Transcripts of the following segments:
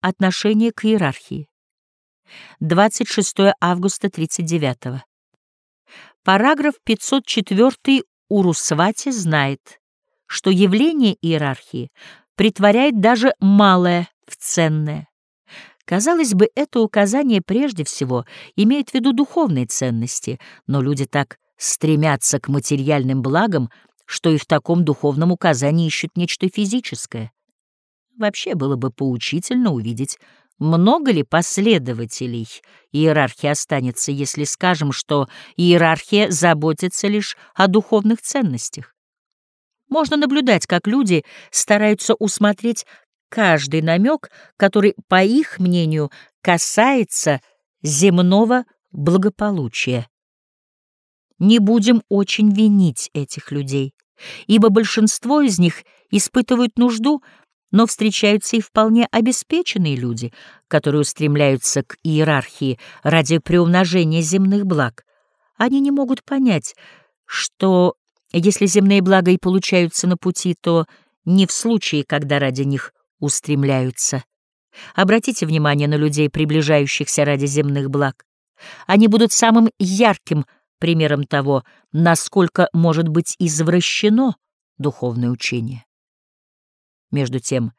отношение к иерархии. 26 августа 39 -го. Параграф 504 Урусвати знает, что явление иерархии притворяет даже малое в ценное. Казалось бы, это указание прежде всего имеет в виду духовные ценности, но люди так стремятся к материальным благам, что и в таком духовном указании ищут нечто физическое. Вообще было бы поучительно увидеть, много ли последователей иерархии останется, если скажем, что иерархия заботится лишь о духовных ценностях. Можно наблюдать, как люди стараются усмотреть каждый намек, который, по их мнению, касается земного благополучия. Не будем очень винить этих людей, ибо большинство из них испытывают нужду, но встречаются и вполне обеспеченные люди, которые устремляются к иерархии ради приумножения земных благ. Они не могут понять, что если земные блага и получаются на пути, то не в случае, когда ради них устремляются. Обратите внимание на людей, приближающихся ради земных благ. Они будут самым ярким примером того, насколько может быть извращено духовное учение. Между тем,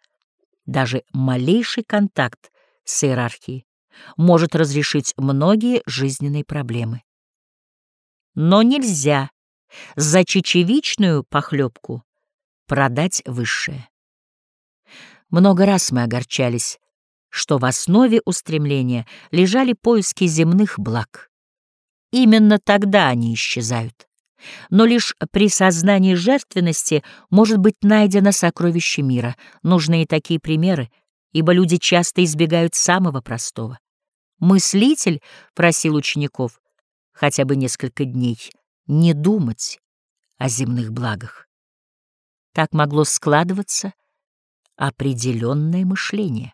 даже малейший контакт с иерархией может разрешить многие жизненные проблемы. Но нельзя за чечевичную похлебку продать высшее. Много раз мы огорчались, что в основе устремления лежали поиски земных благ. Именно тогда они исчезают. Но лишь при сознании жертвенности может быть найдено сокровище мира. Нужны и такие примеры, ибо люди часто избегают самого простого. Мыслитель просил учеников хотя бы несколько дней не думать о земных благах. Так могло складываться определенное мышление.